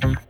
Bye.